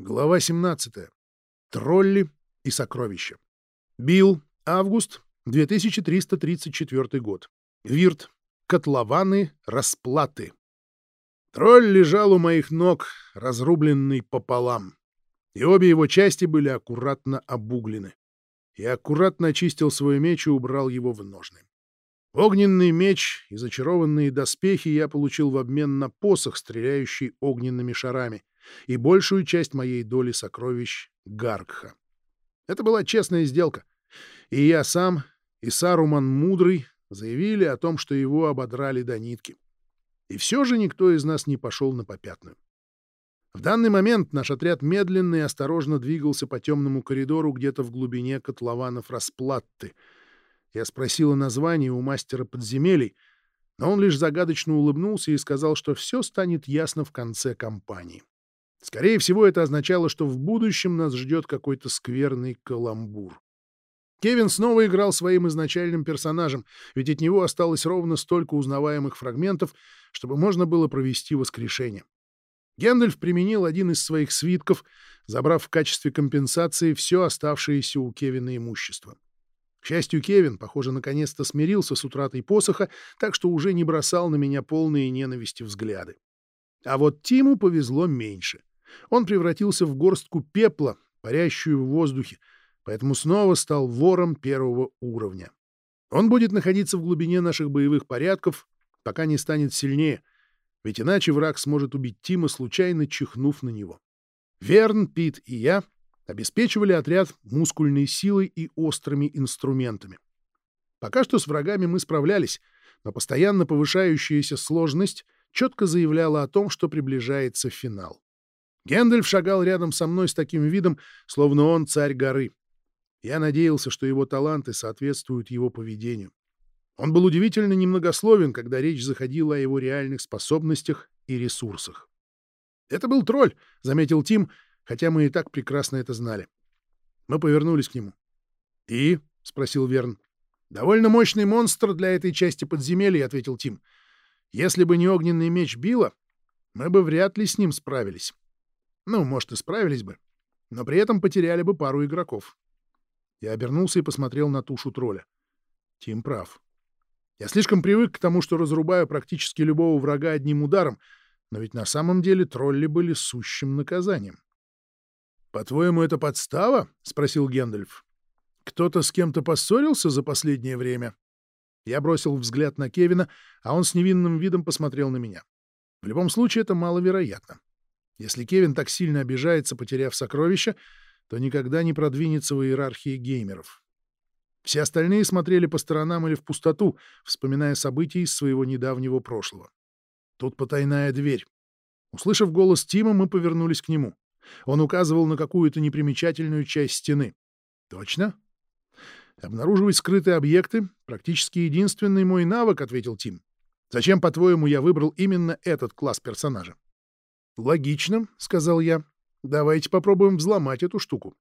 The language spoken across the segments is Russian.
Глава 17. Тролли и сокровища. Билл, август, 2334 год. Вирт. Котлованы, расплаты. Тролль лежал у моих ног, разрубленный пополам. И обе его части были аккуратно обуглены. Я аккуратно очистил свой меч и убрал его в ножны. Огненный меч и зачарованные доспехи я получил в обмен на посох, стреляющий огненными шарами — и большую часть моей доли сокровищ Гаркха. Это была честная сделка. И я сам, и Саруман Мудрый заявили о том, что его ободрали до нитки. И все же никто из нас не пошел на попятную. В данный момент наш отряд медленно и осторожно двигался по темному коридору где-то в глубине котлованов расплатты. Я спросила название у мастера подземелий, но он лишь загадочно улыбнулся и сказал, что все станет ясно в конце кампании. Скорее всего, это означало, что в будущем нас ждет какой-то скверный каламбур. Кевин снова играл своим изначальным персонажем, ведь от него осталось ровно столько узнаваемых фрагментов, чтобы можно было провести воскрешение. Гендальф применил один из своих свитков, забрав в качестве компенсации все оставшееся у Кевина имущество. К счастью, Кевин, похоже, наконец-то смирился с утратой посоха, так что уже не бросал на меня полные ненависти взгляды. А вот Тиму повезло меньше — он превратился в горстку пепла, парящую в воздухе, поэтому снова стал вором первого уровня. Он будет находиться в глубине наших боевых порядков, пока не станет сильнее, ведь иначе враг сможет убить Тима, случайно чихнув на него. Верн, Пит и я обеспечивали отряд мускульной силой и острыми инструментами. Пока что с врагами мы справлялись, но постоянно повышающаяся сложность четко заявляла о том, что приближается финал. Гендальф шагал рядом со мной с таким видом, словно он царь горы. Я надеялся, что его таланты соответствуют его поведению. Он был удивительно немногословен, когда речь заходила о его реальных способностях и ресурсах. «Это был тролль», — заметил Тим, хотя мы и так прекрасно это знали. Мы повернулись к нему. «И?» — спросил Верн. «Довольно мощный монстр для этой части подземелья», — ответил Тим. «Если бы не огненный меч Билла, мы бы вряд ли с ним справились». Ну, может, и справились бы, но при этом потеряли бы пару игроков. Я обернулся и посмотрел на тушу тролля. Тим прав. Я слишком привык к тому, что разрубаю практически любого врага одним ударом, но ведь на самом деле тролли были сущим наказанием. «По-твоему, это подстава?» — спросил Гендальф. «Кто-то с кем-то поссорился за последнее время?» Я бросил взгляд на Кевина, а он с невинным видом посмотрел на меня. В любом случае, это маловероятно. Если Кевин так сильно обижается, потеряв сокровища, то никогда не продвинется в иерархии геймеров. Все остальные смотрели по сторонам или в пустоту, вспоминая события из своего недавнего прошлого. Тут потайная дверь. Услышав голос Тима, мы повернулись к нему. Он указывал на какую-то непримечательную часть стены. «Точно?» «Обнаруживать скрытые объекты — практически единственный мой навык», — ответил Тим. «Зачем, по-твоему, я выбрал именно этот класс персонажа?» «Логично», — сказал я. «Давайте попробуем взломать эту штуку».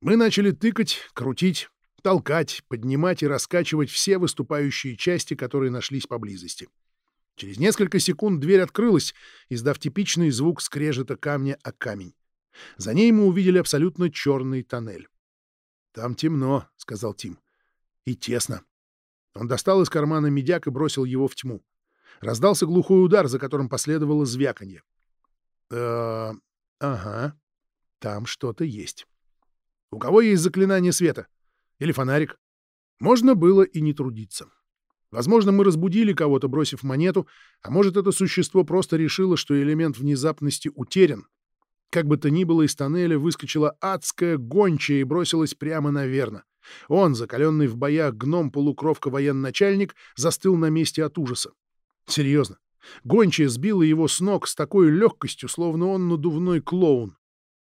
Мы начали тыкать, крутить, толкать, поднимать и раскачивать все выступающие части, которые нашлись поблизости. Через несколько секунд дверь открылась, издав типичный звук скрежета камня о камень. За ней мы увидели абсолютно черный тоннель. «Там темно», — сказал Тим. «И тесно». Он достал из кармана медяк и бросил его в тьму. Раздался глухой удар, за которым последовало звяканье. Э, ага, там что-то есть. У кого есть заклинание света? Или фонарик? Можно было и не трудиться. Возможно, мы разбудили кого-то, бросив монету, а может, это существо просто решило, что элемент внезапности утерян. Как бы то ни было, из тоннеля выскочила адская гончая и бросилась прямо на Верна. Он, закаленный в боях гном-полукровка военачальник, застыл на месте от ужаса. Серьезно, Гончая сбила его с ног с такой легкостью, словно он надувной клоун.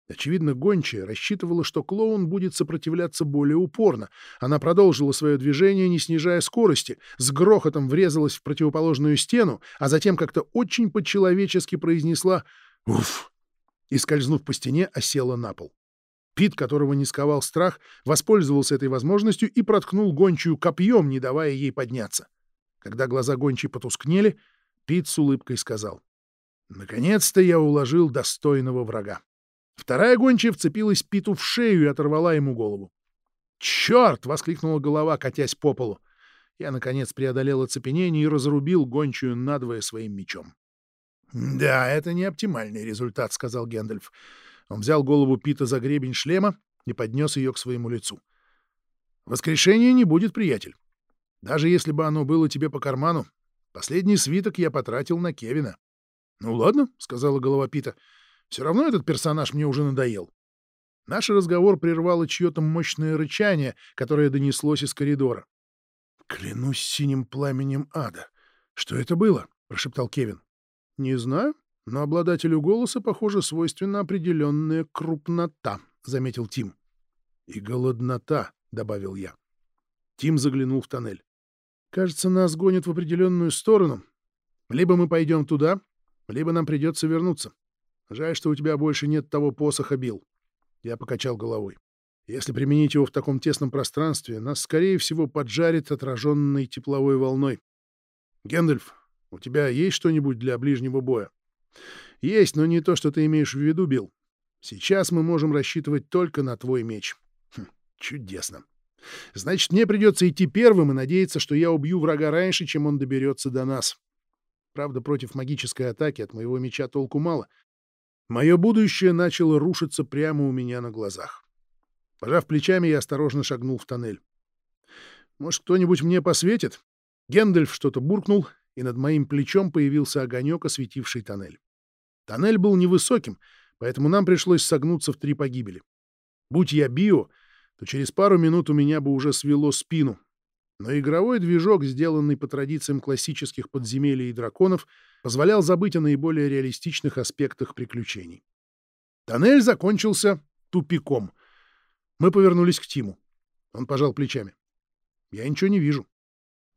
Очевидно, гончая рассчитывала, что клоун будет сопротивляться более упорно. Она продолжила свое движение, не снижая скорости, с грохотом врезалась в противоположную стену, а затем как-то очень по-человечески произнесла «Уф!» и, скользнув по стене, осела на пол. Пит, которого не сковал страх, воспользовался этой возможностью и проткнул гончую копьем, не давая ей подняться. Когда глаза гончей потускнели, Пит с улыбкой сказал. «Наконец-то я уложил достойного врага. Вторая гончая вцепилась Питу в шею и оторвала ему голову. «Черт!» — воскликнула голова, катясь по полу. Я, наконец, преодолел оцепенение и разрубил гончую надвое своим мечом. «Да, это не оптимальный результат», — сказал Гэндальф. Он взял голову Пита за гребень шлема и поднес ее к своему лицу. «Воскрешения не будет, приятель. Даже если бы оно было тебе по карману, последний свиток я потратил на Кевина». «Ну ладно», — сказала голова Пита. «Все равно этот персонаж мне уже надоел». Наш разговор прервало чье-то мощное рычание, которое донеслось из коридора. «Клянусь синим пламенем ада! Что это было?» — прошептал Кевин. «Не знаю, но обладателю голоса, похоже, свойственна определенная крупнота», — заметил Тим. «И голоднота», — добавил я. Тим заглянул в тоннель. «Кажется, нас гонят в определенную сторону. Либо мы пойдем туда, либо нам придется вернуться. Жаль, что у тебя больше нет того посоха, Билл». Я покачал головой. «Если применить его в таком тесном пространстве, нас, скорее всего, поджарит отраженной тепловой волной. Гэндальф, у тебя есть что-нибудь для ближнего боя? Есть, но не то, что ты имеешь в виду, Билл. Сейчас мы можем рассчитывать только на твой меч. Хм, чудесно. Значит, мне придется идти первым и надеяться, что я убью врага раньше, чем он доберется до нас. Правда, против магической атаки от моего меча толку мало. Мое будущее начало рушиться прямо у меня на глазах. Пожав плечами, я осторожно шагнул в тоннель. Может, кто-нибудь мне посветит? Гендальф что-то буркнул, и над моим плечом появился огонек, осветивший тоннель. Тоннель был невысоким, поэтому нам пришлось согнуться в три погибели. Будь я био, то через пару минут у меня бы уже свело спину. Но игровой движок, сделанный по традициям классических подземелий и драконов, позволял забыть о наиболее реалистичных аспектах приключений. Тоннель закончился тупиком. Мы повернулись к Тиму. Он пожал плечами. «Я ничего не вижу».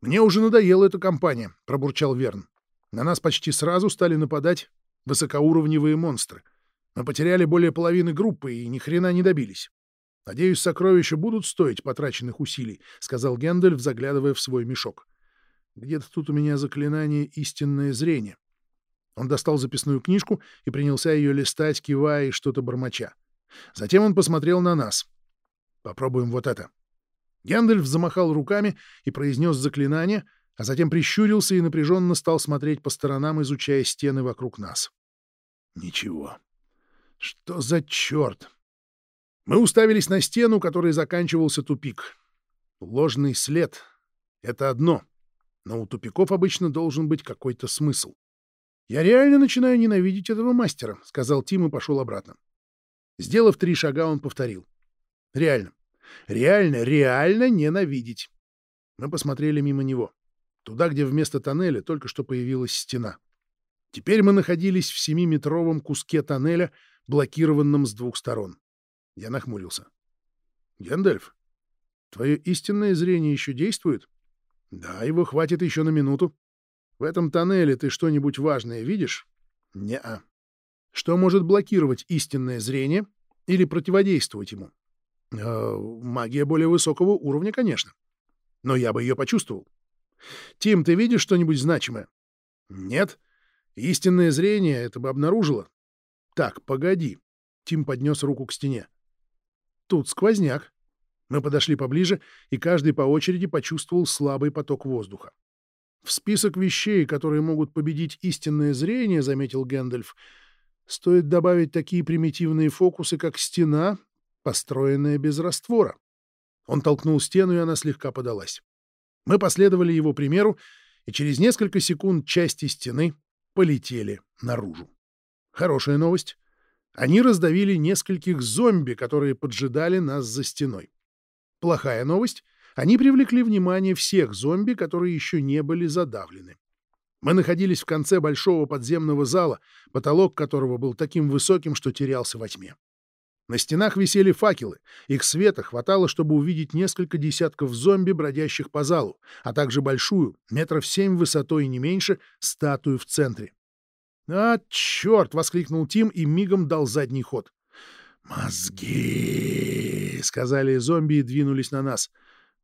«Мне уже надоела эта компания», — пробурчал Верн. «На нас почти сразу стали нападать высокоуровневые монстры. Мы потеряли более половины группы и ни хрена не добились. Надеюсь, сокровища будут стоить потраченных усилий», — сказал Гендальф, заглядывая в свой мешок. «Где-то тут у меня заклинание «Истинное зрение». Он достал записную книжку и принялся ее листать, кивая и что-то бормоча. Затем он посмотрел на нас. «Попробуем вот это». Гэндальф замахал руками и произнес заклинание, а затем прищурился и напряженно стал смотреть по сторонам, изучая стены вокруг нас. Ничего. Что за черт? Мы уставились на стену, которой заканчивался тупик. Ложный след — это одно, но у тупиков обычно должен быть какой-то смысл. «Я реально начинаю ненавидеть этого мастера», — сказал Тим и пошел обратно. Сделав три шага, он повторил. «Реально. Реально, реально ненавидеть. Мы посмотрели мимо него. Туда, где вместо тоннеля только что появилась стена. Теперь мы находились в семиметровом куске тоннеля, блокированном с двух сторон. Я нахмурился. «Гэндальф, твое истинное зрение еще действует?» «Да, его хватит еще на минуту. В этом тоннеле ты что-нибудь важное видишь?» «Не-а». «Что может блокировать истинное зрение или противодействовать ему?» Э, магия более высокого уровня, конечно. Но я бы ее почувствовал. Тим, ты видишь что-нибудь значимое? Нет. Истинное зрение это бы обнаружило. Так, погоди. Тим поднес руку к стене. Тут сквозняк. Мы подошли поближе, и каждый по очереди почувствовал слабый поток воздуха. В список вещей, которые могут победить истинное зрение, заметил Гэндальф, стоит добавить такие примитивные фокусы, как стена построенная без раствора. Он толкнул стену, и она слегка подалась. Мы последовали его примеру, и через несколько секунд части стены полетели наружу. Хорошая новость. Они раздавили нескольких зомби, которые поджидали нас за стеной. Плохая новость. Они привлекли внимание всех зомби, которые еще не были задавлены. Мы находились в конце большого подземного зала, потолок которого был таким высоким, что терялся во тьме. На стенах висели факелы. Их света хватало, чтобы увидеть несколько десятков зомби, бродящих по залу, а также большую, метров семь высотой и не меньше, статую в центре. «А, черт!» — воскликнул Тим и мигом дал задний ход. «Мозги!» — сказали зомби и двинулись на нас.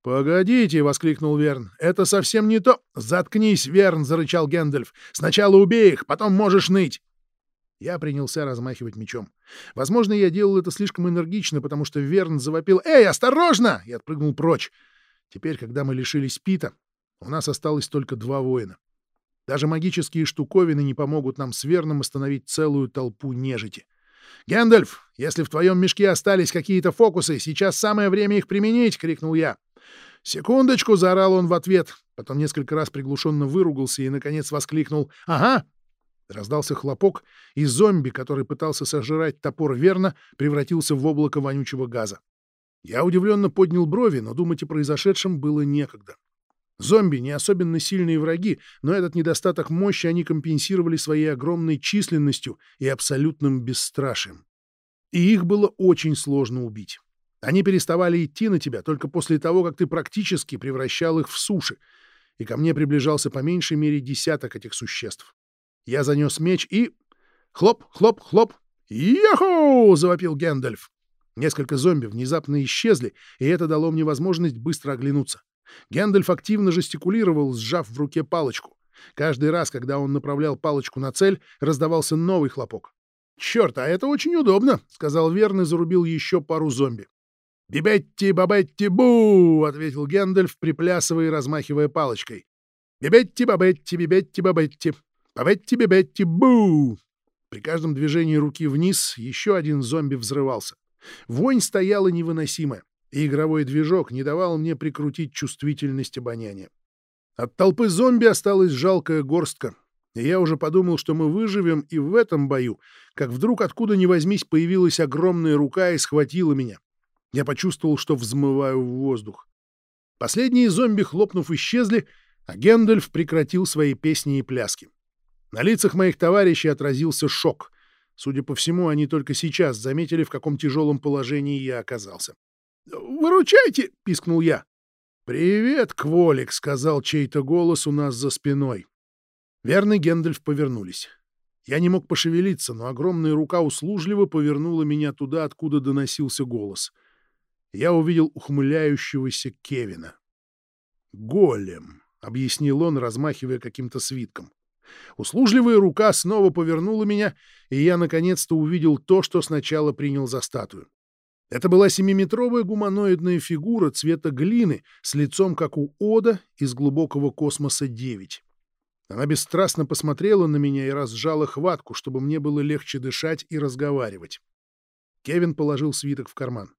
«Погодите!» — воскликнул Верн. «Это совсем не то...» «Заткнись, Верн!» — зарычал Гэндальф. «Сначала убей их, потом можешь ныть!» Я принялся размахивать мечом. Возможно, я делал это слишком энергично, потому что Верн завопил «Эй, осторожно!» и отпрыгнул прочь. Теперь, когда мы лишились Пита, у нас осталось только два воина. Даже магические штуковины не помогут нам с Верном остановить целую толпу нежити. «Гэндальф, если в твоем мешке остались какие-то фокусы, сейчас самое время их применить!» — крикнул я. «Секундочку!» — заорал он в ответ, потом несколько раз приглушенно выругался и, наконец, воскликнул «Ага!» Раздался хлопок, и зомби, который пытался сожрать топор верно, превратился в облако вонючего газа. Я удивленно поднял брови, но думать о произошедшем было некогда. Зомби — не особенно сильные враги, но этот недостаток мощи они компенсировали своей огромной численностью и абсолютным бесстрашием. И их было очень сложно убить. Они переставали идти на тебя только после того, как ты практически превращал их в суши, и ко мне приближался по меньшей мере десяток этих существ. Я занес меч и... Хлоп, хлоп, хлоп! «Яху!» — завопил Гэндальф. Несколько зомби внезапно исчезли, и это дало мне возможность быстро оглянуться. Гэндальф активно жестикулировал, сжав в руке палочку. Каждый раз, когда он направлял палочку на цель, раздавался новый хлопок. «Черт, а это очень удобно», — сказал Верн и зарубил еще пару зомби. «Бибетти, бабетти, бу!» — ответил Гэндальф, приплясывая и размахивая палочкой. «Бибетти, бабетти, бибетти, бабетти, бабетти, бибетти, бу!» При каждом движении руки вниз еще один зомби взрывался. Вонь стояла невыносимая и игровой движок не давал мне прикрутить чувствительность обоняния. От толпы зомби осталась жалкая горстка, и я уже подумал, что мы выживем и в этом бою, как вдруг откуда ни возьмись появилась огромная рука и схватила меня. Я почувствовал, что взмываю в воздух. Последние зомби, хлопнув, исчезли, а Гэндальф прекратил свои песни и пляски. На лицах моих товарищей отразился шок. Судя по всему, они только сейчас заметили, в каком тяжелом положении я оказался. «Выручайте!» — пискнул я. «Привет, Кволик!» — сказал чей-то голос у нас за спиной. Верный Гендальф повернулись. Я не мог пошевелиться, но огромная рука услужливо повернула меня туда, откуда доносился голос. Я увидел ухмыляющегося Кевина. «Голем», — объяснил он, размахивая каким-то свитком. Услужливая рука снова повернула меня, и я наконец-то увидел то, что сначала принял за статую. Это была семиметровая гуманоидная фигура цвета глины с лицом, как у Ода из глубокого космоса 9. Она бесстрастно посмотрела на меня и разжала хватку, чтобы мне было легче дышать и разговаривать. Кевин положил свиток в карман.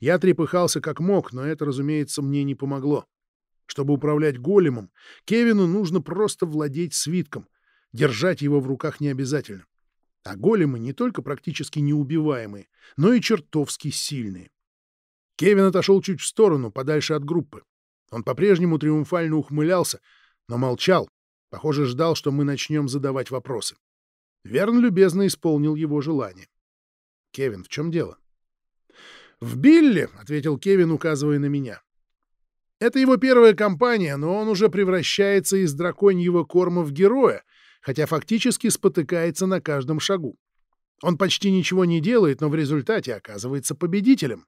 Я трепыхался как мог, но это, разумеется, мне не помогло. Чтобы управлять големом, Кевину нужно просто владеть свитком. Держать его в руках не обязательно. А големы не только практически неубиваемые, но и чертовски сильные. Кевин отошел чуть в сторону, подальше от группы. Он по-прежнему триумфально ухмылялся, но молчал. Похоже, ждал, что мы начнем задавать вопросы. Верн любезно исполнил его желание. «Кевин, в чем дело?» «В Билли», — ответил Кевин, указывая на меня. «Это его первая кампания, но он уже превращается из драконьего корма в героя, хотя фактически спотыкается на каждом шагу. Он почти ничего не делает, но в результате оказывается победителем.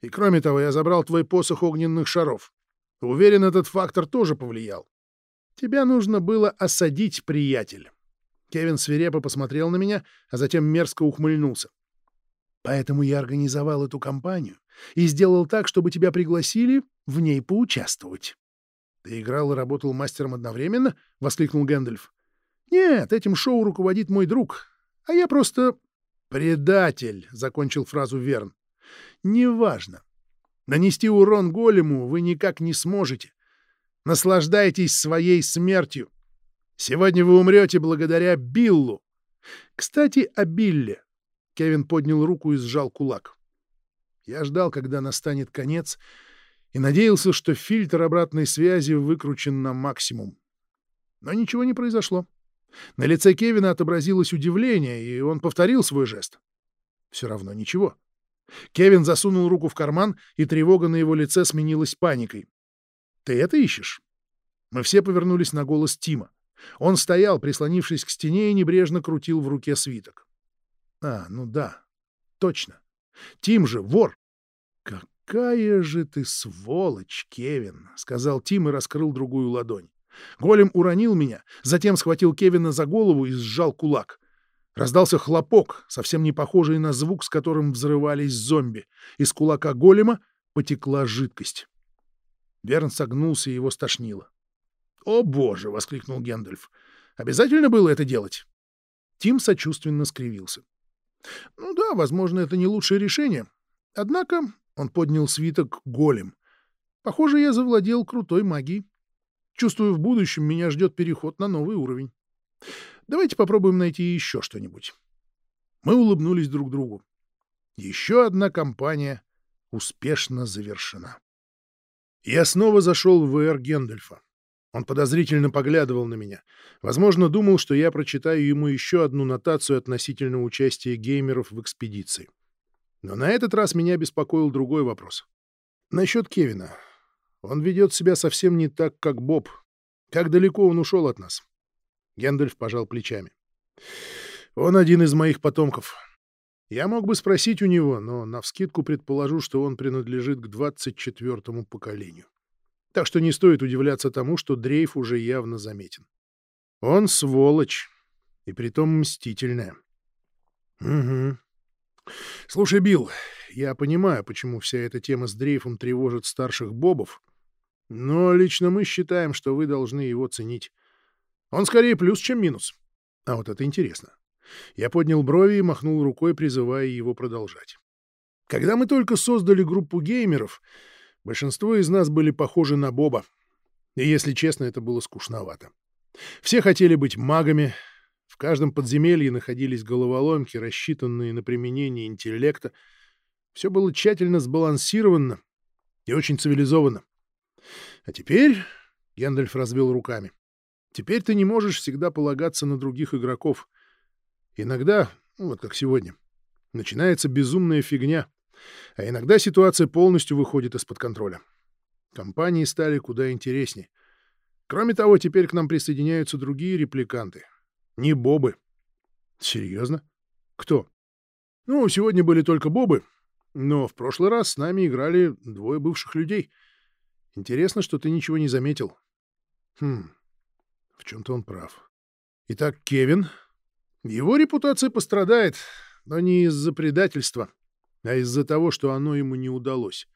И кроме того, я забрал твой посох огненных шаров. Уверен, этот фактор тоже повлиял. Тебя нужно было осадить, приятель. Кевин свирепо посмотрел на меня, а затем мерзко ухмыльнулся. Поэтому я организовал эту кампанию и сделал так, чтобы тебя пригласили в ней поучаствовать. — Ты играл и работал мастером одновременно? — воскликнул Гэндальф. Нет, этим шоу руководит мой друг, а я просто... «Предатель», — закончил фразу Верн. «Неважно. Нанести урон голему вы никак не сможете. Наслаждайтесь своей смертью. Сегодня вы умрете благодаря Биллу. Кстати, о Билле». Кевин поднял руку и сжал кулак. Я ждал, когда настанет конец, и надеялся, что фильтр обратной связи выкручен на максимум. Но ничего не произошло. На лице Кевина отобразилось удивление, и он повторил свой жест. Все равно ничего. Кевин засунул руку в карман, и тревога на его лице сменилась паникой. «Ты это ищешь?» Мы все повернулись на голос Тима. Он стоял, прислонившись к стене, и небрежно крутил в руке свиток. «А, ну да, точно. Тим же вор!» «Какая же ты сволочь, Кевин!» — сказал Тим и раскрыл другую ладонь. Голем уронил меня, затем схватил Кевина за голову и сжал кулак. Раздался хлопок, совсем не похожий на звук, с которым взрывались зомби. Из кулака голема потекла жидкость. Верн согнулся и его стошнило. «О, боже!» — воскликнул Гендальф. «Обязательно было это делать?» Тим сочувственно скривился. «Ну да, возможно, это не лучшее решение. Однако он поднял свиток голем. Похоже, я завладел крутой магией. Чувствую, в будущем меня ждет переход на новый уровень. Давайте попробуем найти еще что-нибудь. Мы улыбнулись друг другу. Еще одна кампания успешно завершена. Я снова зашел в ВР Гендальфа. Он подозрительно поглядывал на меня. Возможно, думал, что я прочитаю ему еще одну нотацию относительно участия геймеров в экспедиции. Но на этот раз меня беспокоил другой вопрос. Насчет Кевина. Он ведет себя совсем не так, как Боб. Как далеко он ушел от нас? Гендальф пожал плечами. Он один из моих потомков. Я мог бы спросить у него, но навскидку предположу, что он принадлежит к двадцать четвертому поколению. Так что не стоит удивляться тому, что дрейф уже явно заметен. Он сволочь, и притом мстительная. Угу. Слушай, Билл, я понимаю, почему вся эта тема с дрейфом тревожит старших бобов, но лично мы считаем, что вы должны его ценить. Он скорее плюс, чем минус. А вот это интересно. Я поднял брови и махнул рукой, призывая его продолжать. Когда мы только создали группу геймеров, большинство из нас были похожи на Боба. И, если честно, это было скучновато. Все хотели быть магами, в каждом подземелье находились головоломки, рассчитанные на применение интеллекта. Все было тщательно сбалансировано и очень цивилизованно. А теперь... — Гендальф развел руками. Теперь ты не можешь всегда полагаться на других игроков. Иногда, ну, вот как сегодня, начинается безумная фигня, а иногда ситуация полностью выходит из-под контроля. Компании стали куда интереснее. Кроме того, теперь к нам присоединяются другие репликанты, не бобы. Серьезно? Кто? Ну, сегодня были только бобы, но в прошлый раз с нами играли двое бывших людей. Интересно, что ты ничего не заметил. Хм, в чем-то он прав. Итак, Кевин. Его репутация пострадает, но не из-за предательства, а из-за того, что оно ему не удалось.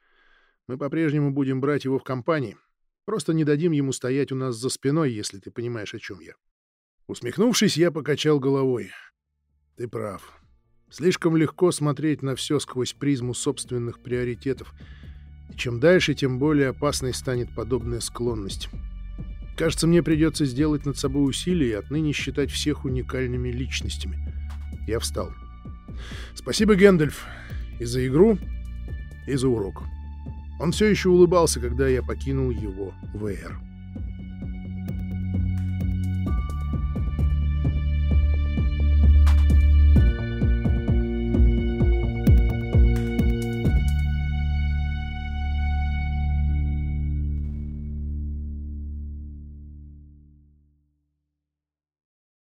Мы по-прежнему будем брать его в компании. Просто не дадим ему стоять у нас за спиной, если ты понимаешь, о чем я. Усмехнувшись, я покачал головой. Ты прав. Слишком легко смотреть на все сквозь призму собственных приоритетов. И чем дальше, тем более опасной станет подобная склонность. Кажется, мне придется сделать над собой усилие и отныне считать всех уникальными личностями. Я встал. Спасибо, Гэндальф, и за игру, и за урок. Он все еще улыбался, когда я покинул его ВР.